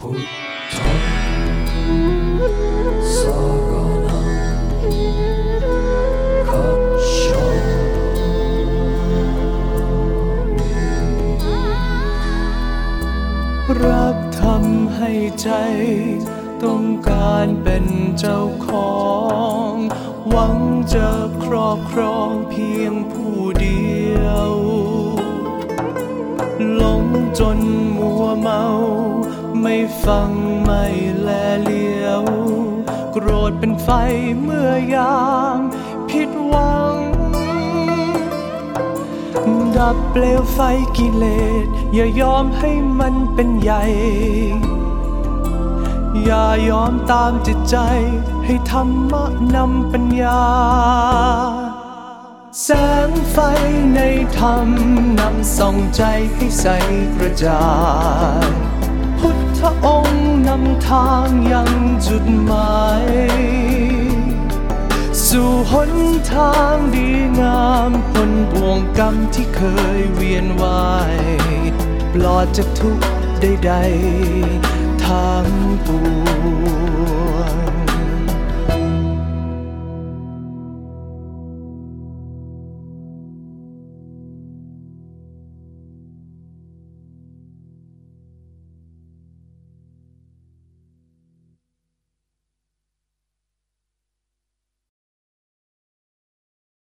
พุทธังสรณังคัจฉารักทำให้ใจ ต้องการเป็นเจ้าของ หวังจะครอบครองเพียงผู้เดียว หลงจนมัวเมา ไม่ฟังไม่แลเลียว โกรธเป็นไฟเมื่อยามผิดหวัง ดับเปลวไฟกิเลส อย่ายอมให้มันเป็นใหญ่ อย่ายอมตามจิตใจ ให้ธรรมะนำปัญญา แสงไฟในธรรมนำส่องใจให้ใสกระจ่าง พุทธองค์นำทางยังจุดหมาย สู่หนทางดีงามพ้นบ่วงกรรมที่เคยเวียนว่าย ปลอดจากทุกใดๆ